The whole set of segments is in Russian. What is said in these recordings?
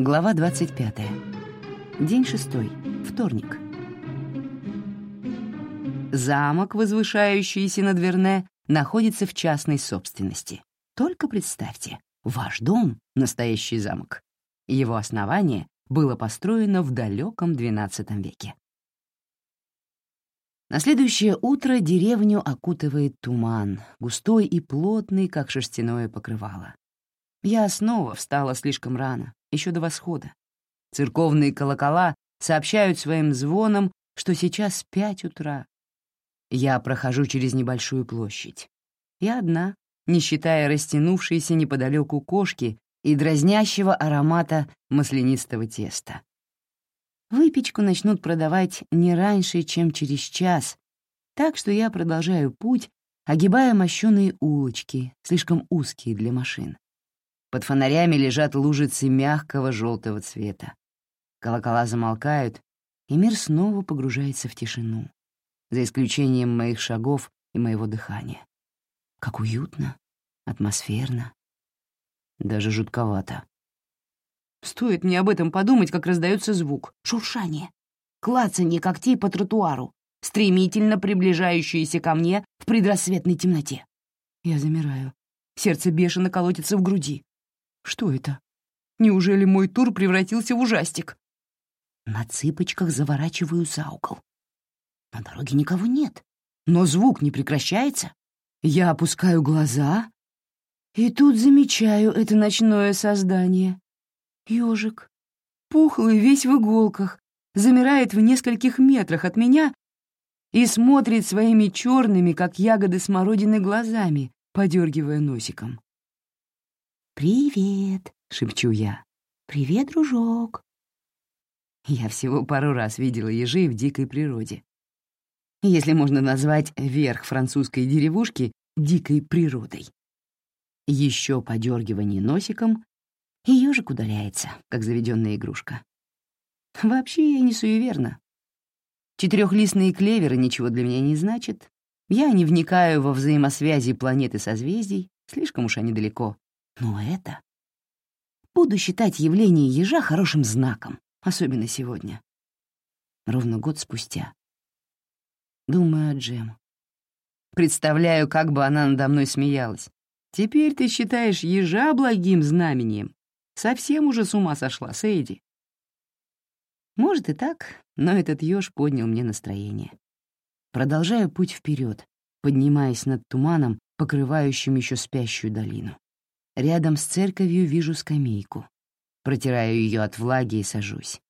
Глава 25. День шестой. Вторник. Замок, возвышающийся над Верне, находится в частной собственности. Только представьте, ваш дом — настоящий замок. Его основание было построено в далеком XII веке. На следующее утро деревню окутывает туман, густой и плотный, как шерстяное покрывало. Я снова встала слишком рано, еще до восхода. Церковные колокола сообщают своим звоном, что сейчас пять утра. Я прохожу через небольшую площадь. Я одна, не считая растянувшейся неподалеку кошки и дразнящего аромата маслянистого теста. Выпечку начнут продавать не раньше, чем через час, так что я продолжаю путь, огибая мощёные улочки, слишком узкие для машин. Под фонарями лежат лужицы мягкого желтого цвета. Колокола замолкают, и мир снова погружается в тишину, за исключением моих шагов и моего дыхания. Как уютно, атмосферно, даже жутковато. Стоит мне об этом подумать, как раздается звук. Шуршание. Клацанье когтей по тротуару, стремительно приближающиеся ко мне в предрассветной темноте. Я замираю. Сердце бешено колотится в груди. Что это? Неужели мой тур превратился в ужастик? На цыпочках заворачиваю за угол. На дороге никого нет, но звук не прекращается. Я опускаю глаза, и тут замечаю это ночное создание. Ёжик, пухлый, весь в иголках, замирает в нескольких метрах от меня и смотрит своими черными, как ягоды смородины, глазами, подергивая носиком. «Привет», — шепчу я. «Привет, дружок». Я всего пару раз видела ежей в дикой природе. Если можно назвать верх французской деревушки дикой природой. Еще подергивание носиком, и ежик удаляется, как заведенная игрушка. Вообще я не суеверна. Четырехлистные клеверы ничего для меня не значат. Я не вникаю во взаимосвязи планет и созвездий, слишком уж они далеко. Но это... Буду считать явление ежа хорошим знаком, особенно сегодня. Ровно год спустя. Думаю о Джем. Представляю, как бы она надо мной смеялась. Теперь ты считаешь ежа благим знамением. Совсем уже с ума сошла, Сейди. Может и так, но этот еж поднял мне настроение. Продолжаю путь вперед, поднимаясь над туманом, покрывающим еще спящую долину. Рядом с церковью вижу скамейку. Протираю ее от влаги и сажусь.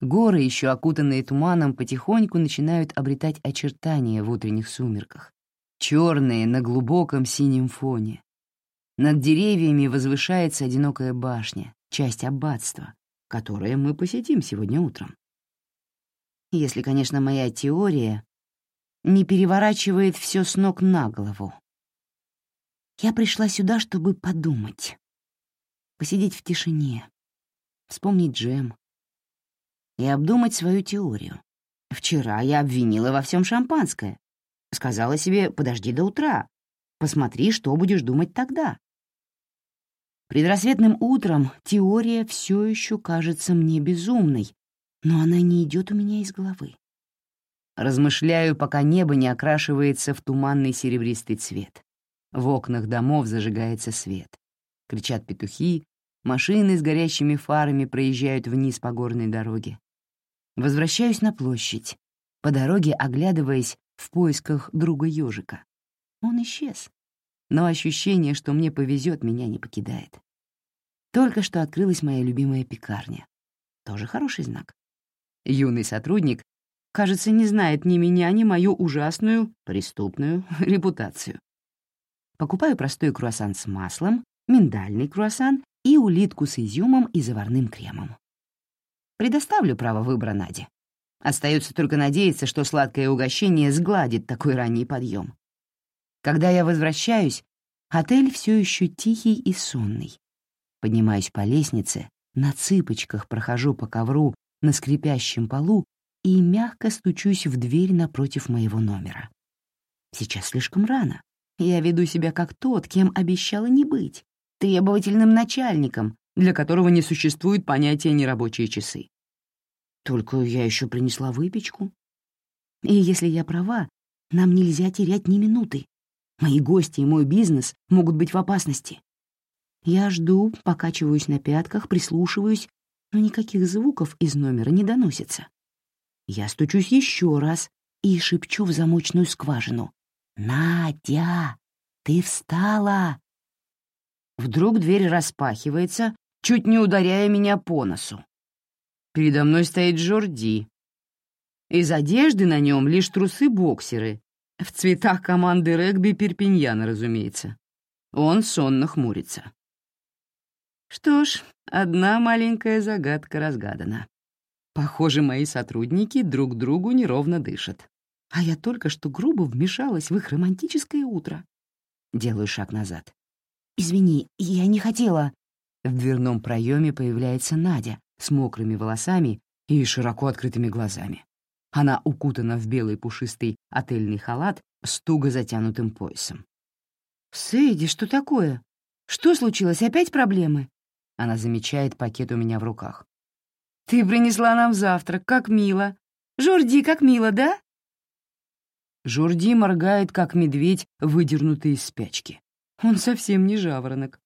Горы, еще окутанные туманом, потихоньку начинают обретать очертания в утренних сумерках. Черные на глубоком синем фоне. Над деревьями возвышается одинокая башня, часть аббатства, которое мы посетим сегодня утром. Если, конечно, моя теория не переворачивает все с ног на голову. Я пришла сюда, чтобы подумать, посидеть в тишине, вспомнить Джем и обдумать свою теорию. Вчера я обвинила во всем шампанское. Сказала себе, подожди до утра, посмотри, что будешь думать тогда. Предрассветным утром теория все еще кажется мне безумной, но она не идет у меня из головы. Размышляю, пока небо не окрашивается в туманный серебристый цвет. В окнах домов зажигается свет. Кричат петухи, машины с горящими фарами проезжают вниз по горной дороге. Возвращаюсь на площадь, по дороге оглядываясь в поисках друга ежика. Он исчез, но ощущение, что мне повезет, меня не покидает. Только что открылась моя любимая пекарня. Тоже хороший знак. Юный сотрудник, кажется, не знает ни меня, ни мою ужасную, преступную репутацию. Покупаю простой круассан с маслом, миндальный круассан и улитку с изюмом и заварным кремом. Предоставлю право выбора Наде. Остается только надеяться, что сладкое угощение сгладит такой ранний подъем. Когда я возвращаюсь, отель все еще тихий и сонный. Поднимаюсь по лестнице, на цыпочках прохожу по ковру на скрипящем полу и мягко стучусь в дверь напротив моего номера. Сейчас слишком рано. Я веду себя как тот, кем обещала не быть, требовательным начальником, для которого не существует понятия нерабочие часы. Только я еще принесла выпечку. И если я права, нам нельзя терять ни минуты. Мои гости и мой бизнес могут быть в опасности. Я жду, покачиваюсь на пятках, прислушиваюсь, но никаких звуков из номера не доносится. Я стучусь еще раз и шепчу в замочную скважину. «Надя, ты встала!» Вдруг дверь распахивается, чуть не ударяя меня по носу. Передо мной стоит Жорди. Из одежды на нем лишь трусы-боксеры, в цветах команды регби Перпиньяна, разумеется. Он сонно хмурится. Что ж, одна маленькая загадка разгадана. Похоже, мои сотрудники друг другу неровно дышат. А я только что грубо вмешалась в их романтическое утро. Делаю шаг назад. «Извини, я не хотела...» В дверном проеме появляется Надя с мокрыми волосами и широко открытыми глазами. Она укутана в белый пушистый отельный халат с туго затянутым поясом. «Сэйди, что такое? Что случилось? Опять проблемы?» Она замечает пакет у меня в руках. «Ты принесла нам завтрак, как мило. Журди, как мило, да?» Журди моргает, как медведь, выдернутый из спячки. Он совсем не жаворонок.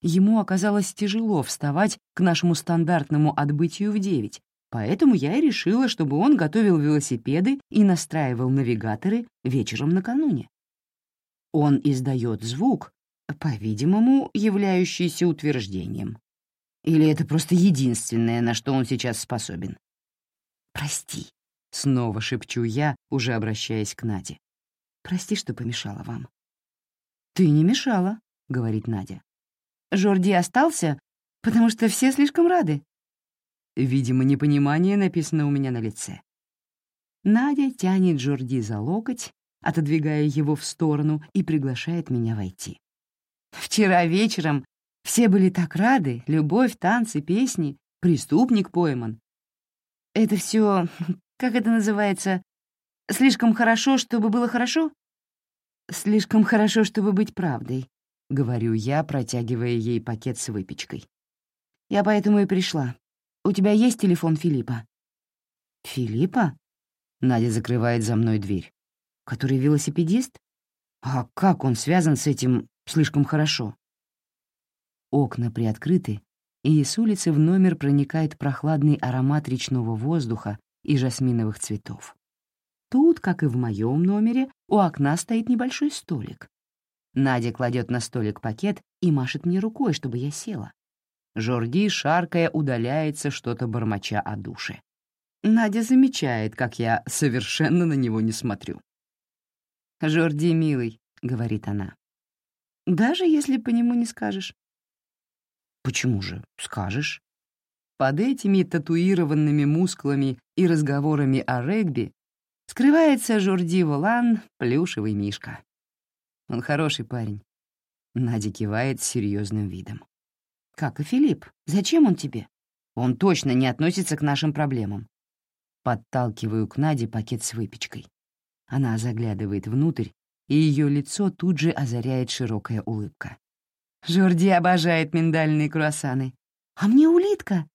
Ему оказалось тяжело вставать к нашему стандартному отбытию в девять, поэтому я и решила, чтобы он готовил велосипеды и настраивал навигаторы вечером накануне. Он издает звук, по-видимому, являющийся утверждением. Или это просто единственное, на что он сейчас способен? «Прости», — снова шепчу я, уже обращаясь к Наде. «Прости, что помешала вам». «Ты не мешала», — говорит Надя. «Жорди остался, потому что все слишком рады». Видимо, непонимание написано у меня на лице. Надя тянет Жорди за локоть, отодвигая его в сторону, и приглашает меня войти. «Вчера вечером все были так рады, любовь, танцы, песни, преступник пойман. Это все, как это называется, слишком хорошо, чтобы было хорошо?» «Слишком хорошо, чтобы быть правдой», — говорю я, протягивая ей пакет с выпечкой. «Я поэтому и пришла. У тебя есть телефон Филиппа?» «Филиппа?» — Надя закрывает за мной дверь. «Который велосипедист? А как он связан с этим слишком хорошо?» Окна приоткрыты, и с улицы в номер проникает прохладный аромат речного воздуха и жасминовых цветов. Тут, как и в моем номере, у окна стоит небольшой столик. Надя кладет на столик пакет и машет мне рукой, чтобы я села. Жорди, шаркая, удаляется, что-то бормоча о душе. Надя замечает, как я совершенно на него не смотрю. «Жорди, милый», — говорит она. «Даже если по нему не скажешь». «Почему же скажешь?» Под этими татуированными мускулами и разговорами о регби скрывается Журди Волан, плюшевый мишка. Он хороший парень. Надя кивает с серьезным видом. Как и Филипп. Зачем он тебе? Он точно не относится к нашим проблемам. Подталкиваю к Наде пакет с выпечкой. Она заглядывает внутрь, и ее лицо тут же озаряет широкая улыбка. Жорди обожает миндальные круассаны. А мне улитка.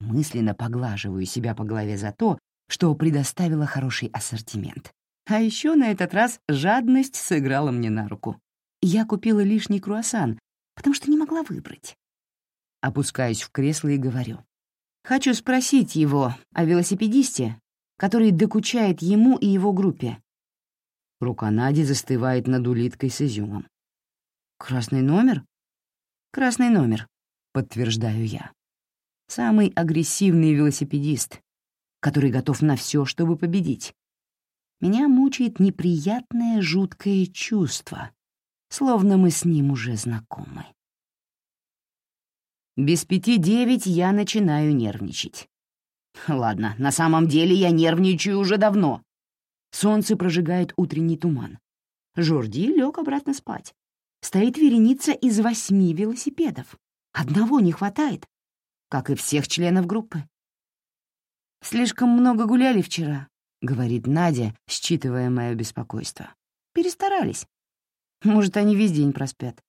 Мысленно поглаживаю себя по голове за то, что предоставила хороший ассортимент. А еще на этот раз жадность сыграла мне на руку. Я купила лишний круассан, потому что не могла выбрать. Опускаюсь в кресло и говорю. Хочу спросить его о велосипедисте, который докучает ему и его группе. Рука Нади застывает над улиткой с изюмом. «Красный номер?» «Красный номер», — подтверждаю я. «Самый агрессивный велосипедист, который готов на все, чтобы победить. Меня мучает неприятное жуткое чувство, словно мы с ним уже знакомы. Без пяти девять я начинаю нервничать. Ладно, на самом деле я нервничаю уже давно. Солнце прожигает утренний туман. Жорди лег обратно спать. Стоит вереница из восьми велосипедов. Одного не хватает, как и всех членов группы. «Слишком много гуляли вчера», — говорит Надя, считывая мое беспокойство. «Перестарались. Может, они весь день проспят».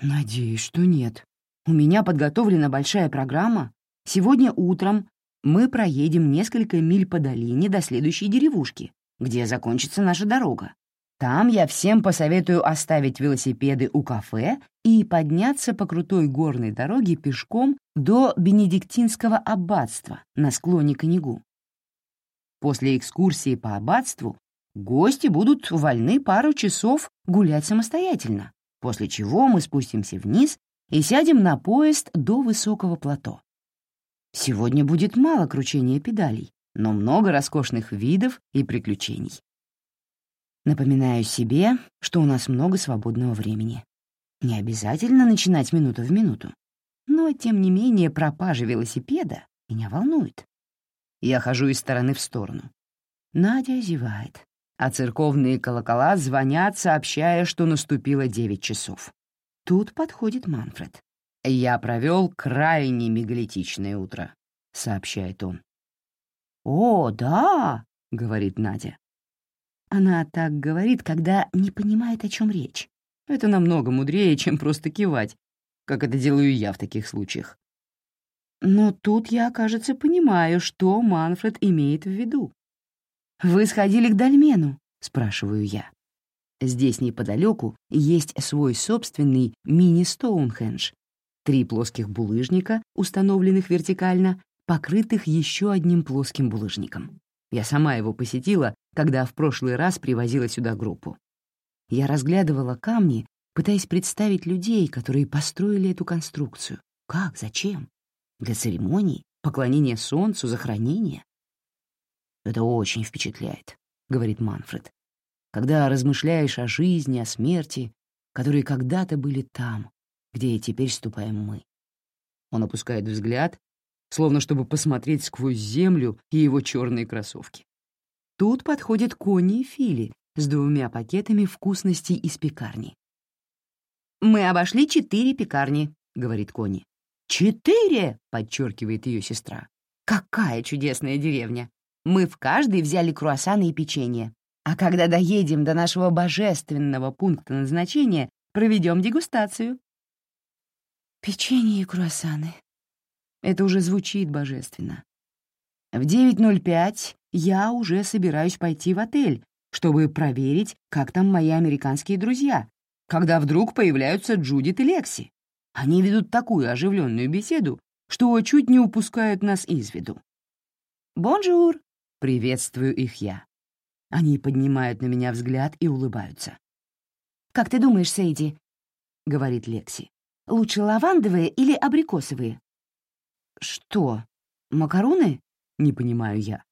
«Надеюсь, что нет», У меня подготовлена большая программа. Сегодня утром мы проедем несколько миль по долине до следующей деревушки, где закончится наша дорога. Там я всем посоветую оставить велосипеды у кафе и подняться по крутой горной дороге пешком до Бенедиктинского аббатства на склоне Конегу. После экскурсии по аббатству гости будут вольны пару часов гулять самостоятельно, после чего мы спустимся вниз и сядем на поезд до высокого плато. Сегодня будет мало кручения педалей, но много роскошных видов и приключений. Напоминаю себе, что у нас много свободного времени. Не обязательно начинать минуту в минуту. Но, тем не менее, пропажа велосипеда меня волнует. Я хожу из стороны в сторону. Надя зевает, а церковные колокола звонят, сообщая, что наступило девять часов. Тут подходит Манфред. «Я провел крайне мегалитичное утро», — сообщает он. «О, да», — говорит Надя. Она так говорит, когда не понимает, о чем речь. Это намного мудрее, чем просто кивать, как это делаю я в таких случаях. Но тут я, кажется, понимаю, что Манфред имеет в виду. «Вы сходили к Дальмену?» — спрашиваю я. Здесь неподалеку есть свой собственный мини-Стоунхендж. Три плоских булыжника, установленных вертикально, покрытых еще одним плоским булыжником. Я сама его посетила, когда в прошлый раз привозила сюда группу. Я разглядывала камни, пытаясь представить людей, которые построили эту конструкцию. Как, зачем? Для церемоний, поклонения солнцу, захоронения? «Это очень впечатляет», — говорит Манфред. «Когда размышляешь о жизни, о смерти, которые когда-то были там, где и теперь ступаем мы». Он опускает взгляд словно чтобы посмотреть сквозь землю и его черные кроссовки. Тут подходят Кони и Фили с двумя пакетами вкусностей из пекарни. «Мы обошли четыре пекарни», — говорит Кони. «Четыре!» — подчеркивает ее сестра. «Какая чудесная деревня! Мы в каждой взяли круассаны и печенье. А когда доедем до нашего божественного пункта назначения, проведем дегустацию». «Печенье и круассаны», это уже звучит божественно. В 9.05 я уже собираюсь пойти в отель, чтобы проверить, как там мои американские друзья, когда вдруг появляются Джудит и Лекси. Они ведут такую оживленную беседу, что чуть не упускают нас из виду. «Бонжур!» — приветствую их я. Они поднимают на меня взгляд и улыбаются. «Как ты думаешь, Сейди?» — говорит Лекси. «Лучше лавандовые или абрикосовые?» «Что? Макароны?» — не понимаю я.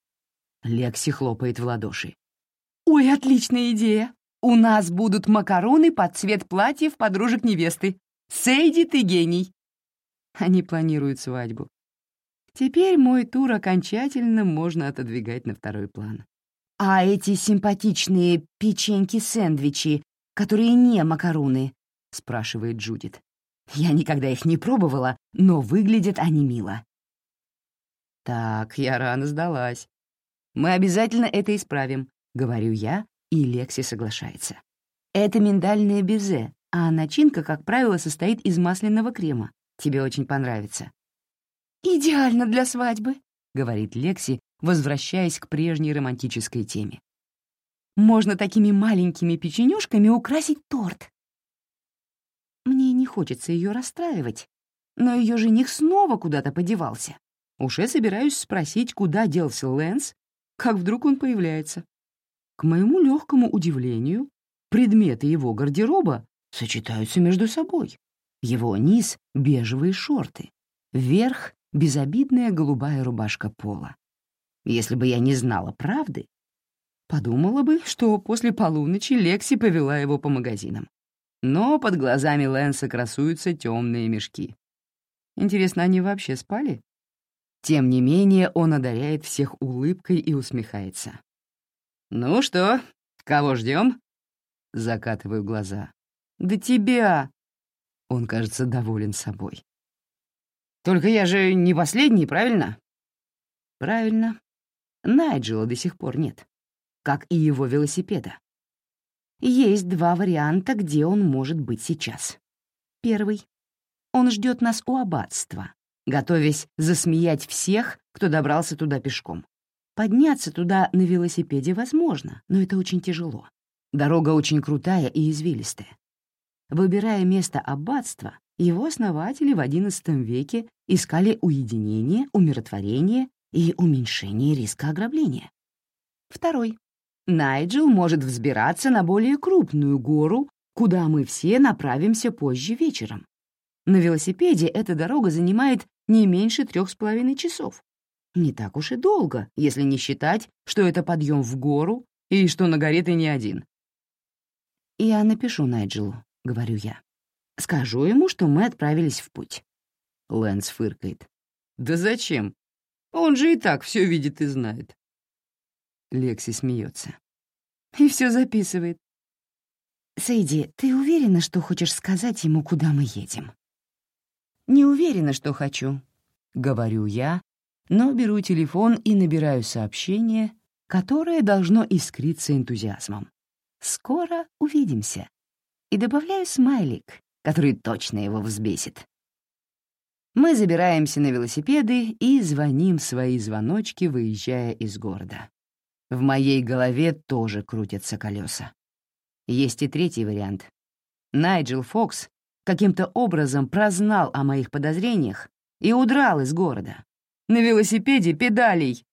Лекси хлопает в ладоши. «Ой, отличная идея! У нас будут макароны под цвет платьев подружек невесты. Сейди, ты гений!» Они планируют свадьбу. Теперь мой тур окончательно можно отодвигать на второй план. «А эти симпатичные печеньки-сэндвичи, которые не макароны?» — спрашивает Джудит. Я никогда их не пробовала, но выглядят они мило. Так, я рано сдалась. Мы обязательно это исправим, говорю я, и Лекси соглашается. Это миндальное безе, а начинка, как правило, состоит из масляного крема. Тебе очень понравится. «Идеально для свадьбы», — говорит Лекси, возвращаясь к прежней романтической теме. «Можно такими маленькими печенюшками украсить торт». Мне не хочется ее расстраивать, но ее жених снова куда-то подевался. Уже собираюсь спросить, куда делся Лэнс, как вдруг он появляется. К моему легкому удивлению, предметы его гардероба сочетаются между собой. Его низ — бежевые шорты, верх — безобидная голубая рубашка пола. Если бы я не знала правды, подумала бы, что после полуночи Лекси повела его по магазинам но под глазами Лэнса красуются темные мешки. Интересно, они вообще спали? Тем не менее, он одаряет всех улыбкой и усмехается. «Ну что, кого ждем? Закатываю глаза. «Да тебя!» Он, кажется, доволен собой. «Только я же не последний, правильно?» «Правильно. Найджела до сих пор нет. Как и его велосипеда. Есть два варианта, где он может быть сейчас. Первый. Он ждет нас у аббатства, готовясь засмеять всех, кто добрался туда пешком. Подняться туда на велосипеде возможно, но это очень тяжело. Дорога очень крутая и извилистая. Выбирая место аббатства, его основатели в XI веке искали уединение, умиротворение и уменьшение риска ограбления. Второй. Найджел может взбираться на более крупную гору, куда мы все направимся позже вечером. На велосипеде эта дорога занимает не меньше трех с половиной часов. Не так уж и долго, если не считать, что это подъем в гору и что на горе ты не один. «Я напишу Найджелу», — говорю я. «Скажу ему, что мы отправились в путь». Лэнс фыркает. «Да зачем? Он же и так все видит и знает». Лекси смеется. И все записывает. «Сэйди, ты уверена, что хочешь сказать ему, куда мы едем?» «Не уверена, что хочу», — говорю я, но беру телефон и набираю сообщение, которое должно искриться энтузиазмом. «Скоро увидимся». И добавляю смайлик, который точно его взбесит. Мы забираемся на велосипеды и звоним свои звоночки, выезжая из города. В моей голове тоже крутятся колеса. Есть и третий вариант. Найджел Фокс каким-то образом прознал о моих подозрениях и удрал из города. На велосипеде педалей,